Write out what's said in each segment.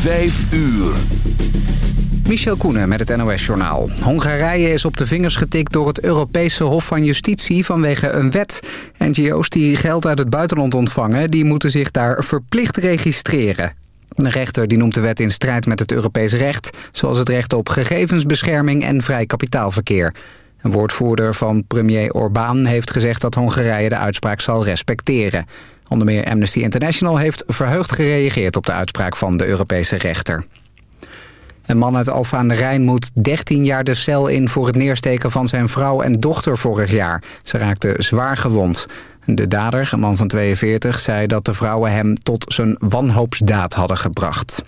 Vijf uur. Michel Koenen met het NOS-journaal. Hongarije is op de vingers getikt door het Europese Hof van Justitie vanwege een wet. NGO's die geld uit het buitenland ontvangen, die moeten zich daar verplicht registreren. De rechter die noemt de wet in strijd met het Europees recht... zoals het recht op gegevensbescherming en vrij kapitaalverkeer. Een woordvoerder van premier Orbán heeft gezegd dat Hongarije de uitspraak zal respecteren. Onder meer Amnesty International heeft verheugd gereageerd op de uitspraak van de Europese rechter. Een man uit Alfa aan de Rijn moet 13 jaar de cel in voor het neersteken van zijn vrouw en dochter vorig jaar. Ze raakte zwaar gewond. De dader, een man van 42, zei dat de vrouwen hem tot zijn wanhoopsdaad hadden gebracht.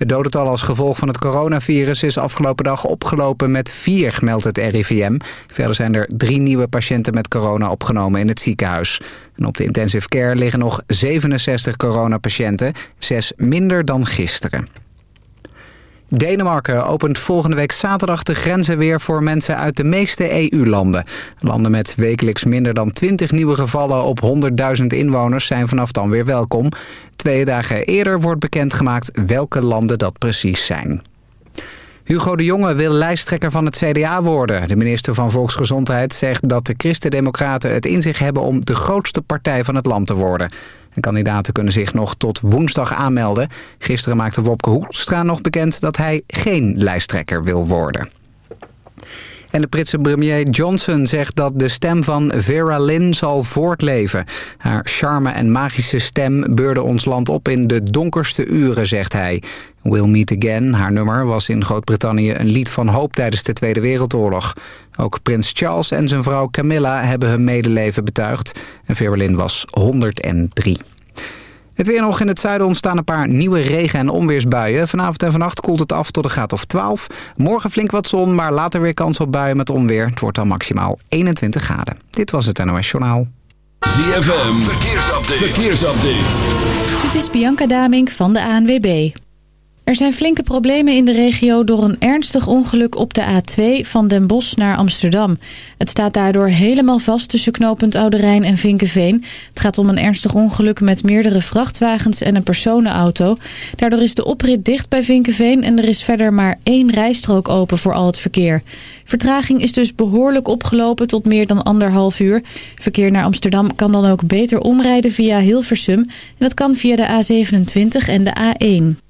Het dodental als gevolg van het coronavirus is afgelopen dag opgelopen met vier, meldt het RIVM. Verder zijn er drie nieuwe patiënten met corona opgenomen in het ziekenhuis. En op de intensive care liggen nog 67 coronapatiënten, zes minder dan gisteren. Denemarken opent volgende week zaterdag de grenzen weer voor mensen uit de meeste EU-landen. Landen met wekelijks minder dan 20 nieuwe gevallen op 100.000 inwoners zijn vanaf dan weer welkom. Twee dagen eerder wordt bekendgemaakt welke landen dat precies zijn. Hugo de Jonge wil lijsttrekker van het CDA worden. De minister van Volksgezondheid zegt dat de Christen-Democraten het in zich hebben om de grootste partij van het land te worden. En kandidaten kunnen zich nog tot woensdag aanmelden. Gisteren maakte Wopke Hoekstra nog bekend dat hij geen lijsttrekker wil worden. En de Britse premier Johnson zegt dat de stem van Vera Lynn zal voortleven. Haar charme en magische stem beurde ons land op in de donkerste uren, zegt hij. We'll Meet Again, haar nummer, was in Groot-Brittannië een lied van hoop tijdens de Tweede Wereldoorlog. Ook prins Charles en zijn vrouw Camilla hebben hun medeleven betuigd. En Lynn was 103. Het weer nog in het zuiden ontstaan een paar nieuwe regen- en onweersbuien. Vanavond en vannacht koelt het af tot een graad of 12. Morgen flink wat zon, maar later weer kans op buien met onweer. Het wordt dan maximaal 21 graden. Dit was het NOS Journaal. ZFM, verkeersupdate. verkeersupdate. Dit is Bianca Damink van de ANWB. Er zijn flinke problemen in de regio door een ernstig ongeluk op de A2 van Den Bosch naar Amsterdam. Het staat daardoor helemaal vast tussen knooppunt Oude Rijn en Vinkenveen. Het gaat om een ernstig ongeluk met meerdere vrachtwagens en een personenauto. Daardoor is de oprit dicht bij Vinkenveen en er is verder maar één rijstrook open voor al het verkeer. Vertraging is dus behoorlijk opgelopen tot meer dan anderhalf uur. Verkeer naar Amsterdam kan dan ook beter omrijden via Hilversum en dat kan via de A27 en de A1.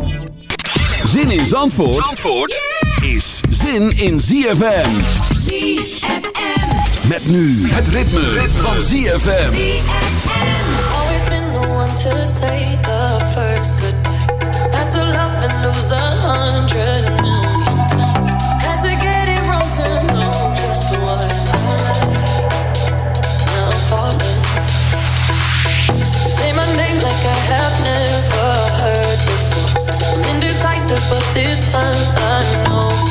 Zin in Zandvoort, Zandvoort is zin in ZFM. ZFM. Met nu het ritme, van ZFM. Always been the one to say the first goodbye. Had to love and lose a hundred this time I know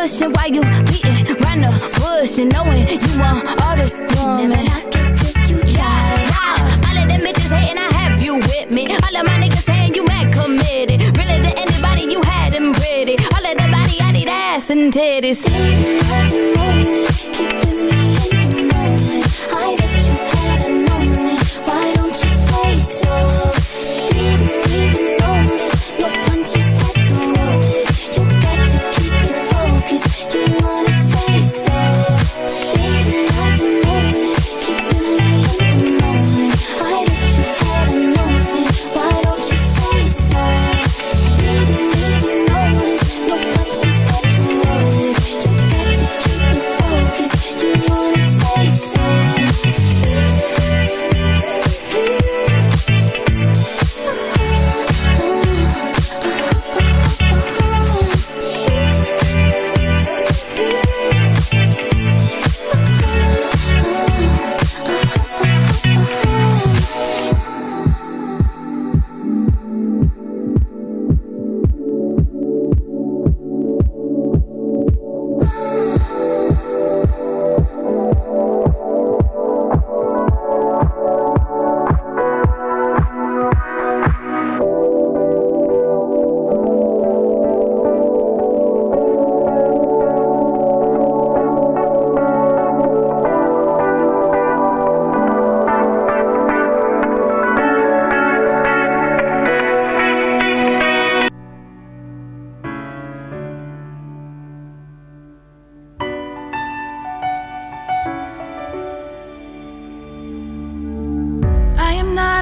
pushing while you beating round the bush and knowing you want all this woman. Never knock it till you try. All of them bitches hating, I have you with me. All of my niggas saying you mad committed. Really to anybody you had them pretty. All of the body, I need ass and titties.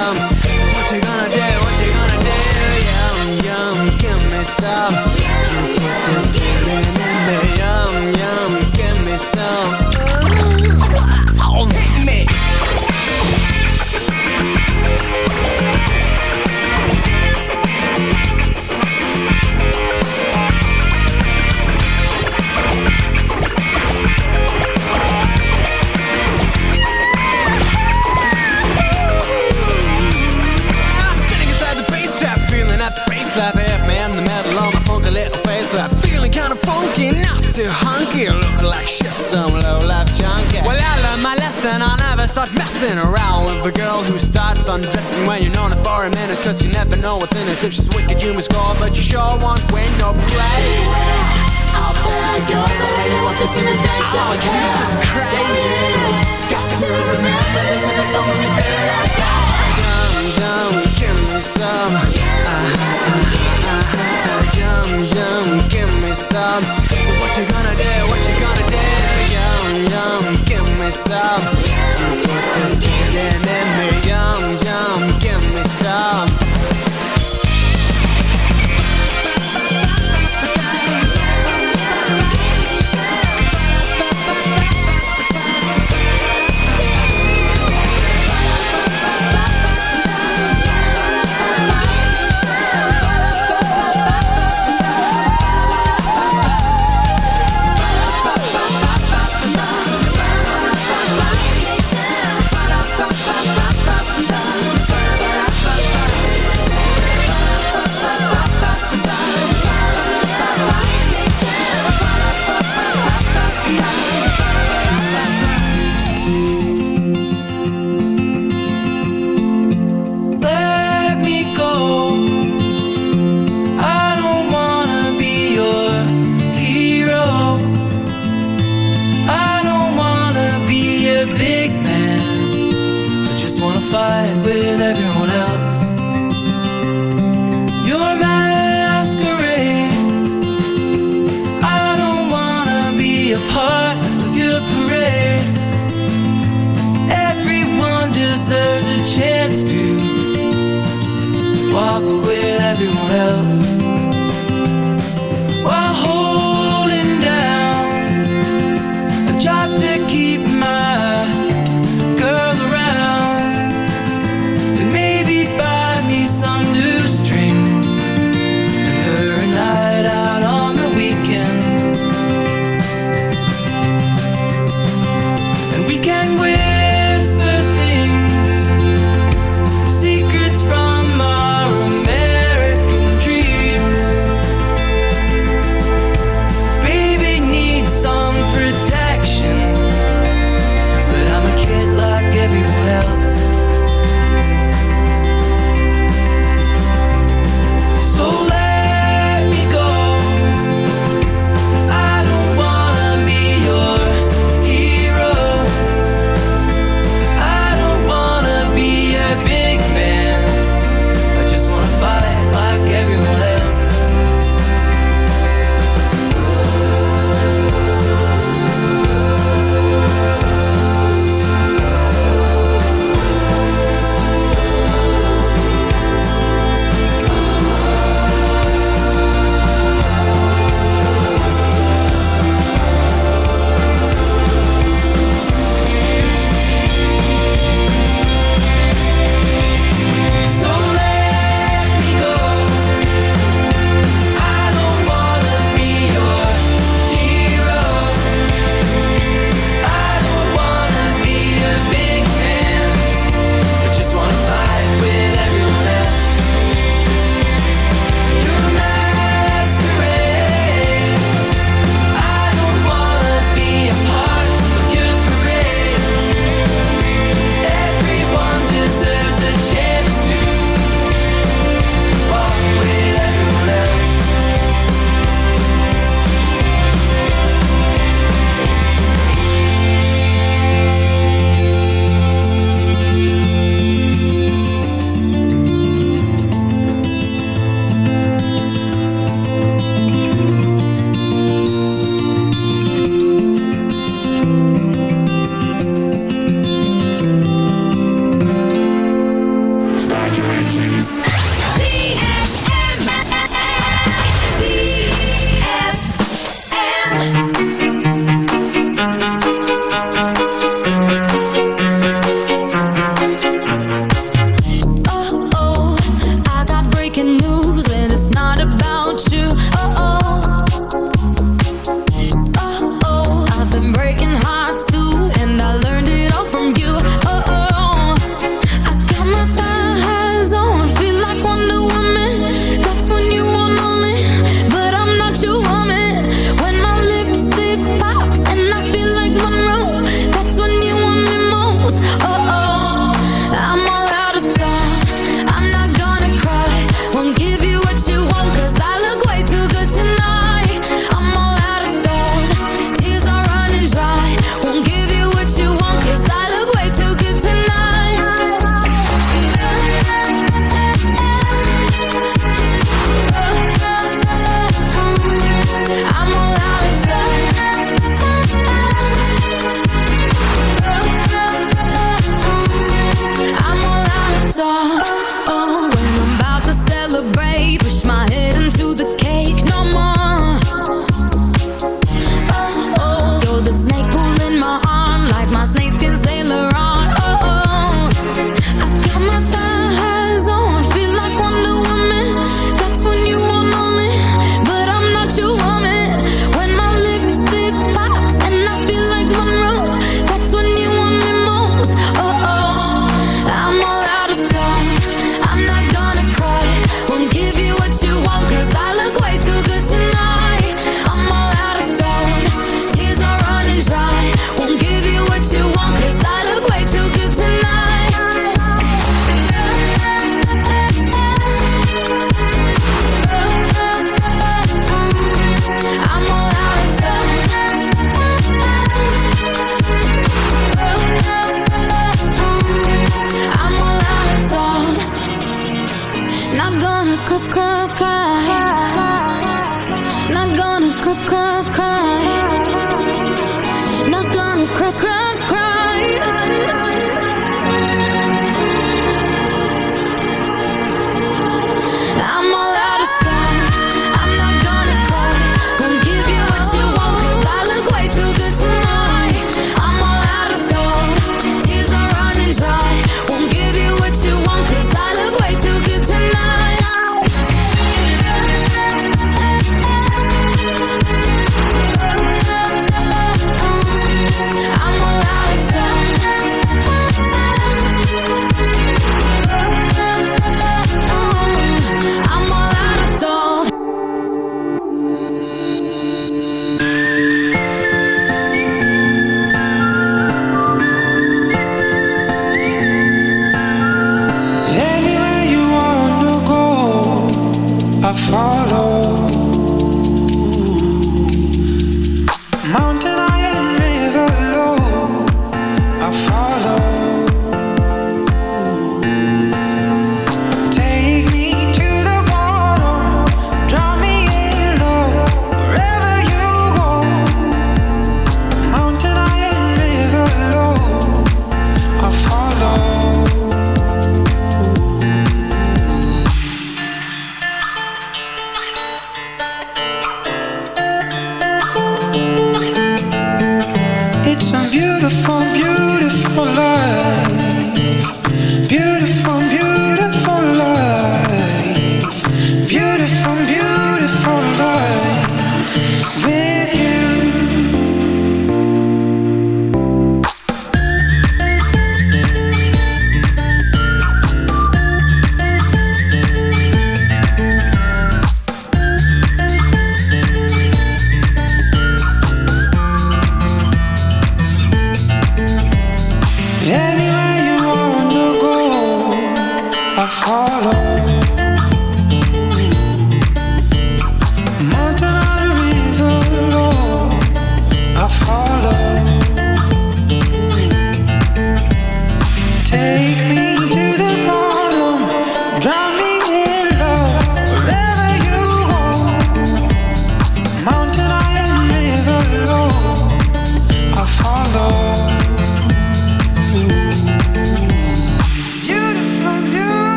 what you gonna do, some low-life junkie Well, I learned my lesson, I'll never start messing around With a girl who starts undressing when you're known her for a minute Cause you never know what's in it. If she's wicked, you must score But you sure won't win no praise Out there goes, I really want this in the day Oh, Jesus Christ. Got to remember this and it's the only thing I got Yum, yum, give me some. uh, uh, uh, uh, Yum, yum, give me some. So what you gonna do, what you gonna do Yum, give me some. You me Yum, yum, give me some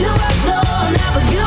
you are no, never you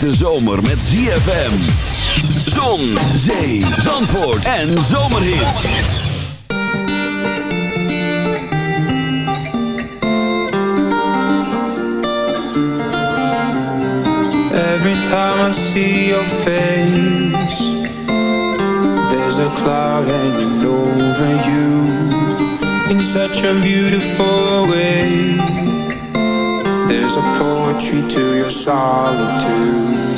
hete zomer met ZFM. Zon, zee, zandvoort en zomerhit. Every time I see your face There's a cloud hanging over you In such a beautiful way There's a poetry to your solitude.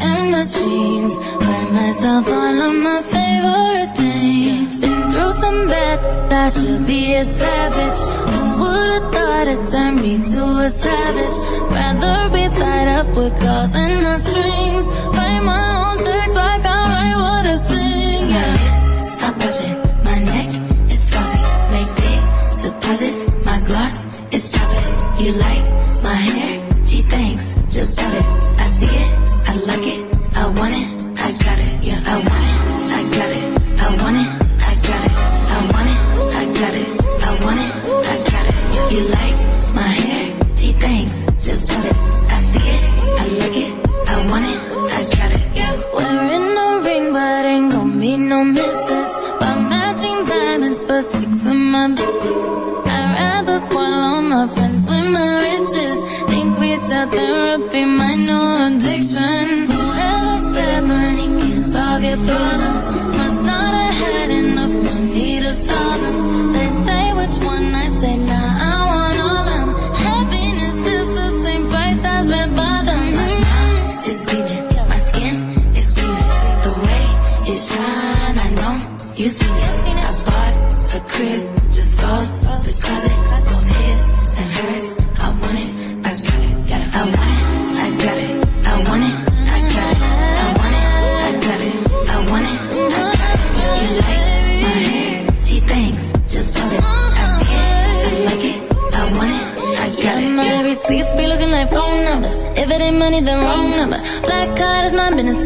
and machines. Buy myself all of my favorite things. Been through some bad, I should be a savage. Who would've thought it turned me to a savage? Rather be tied up with calls and the strings. Write my own checks like I write what I sing. Yeah. My wrist, stop watching. My neck is glossy. Make big deposits. My gloss is chopping. You like my hair?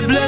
to blame.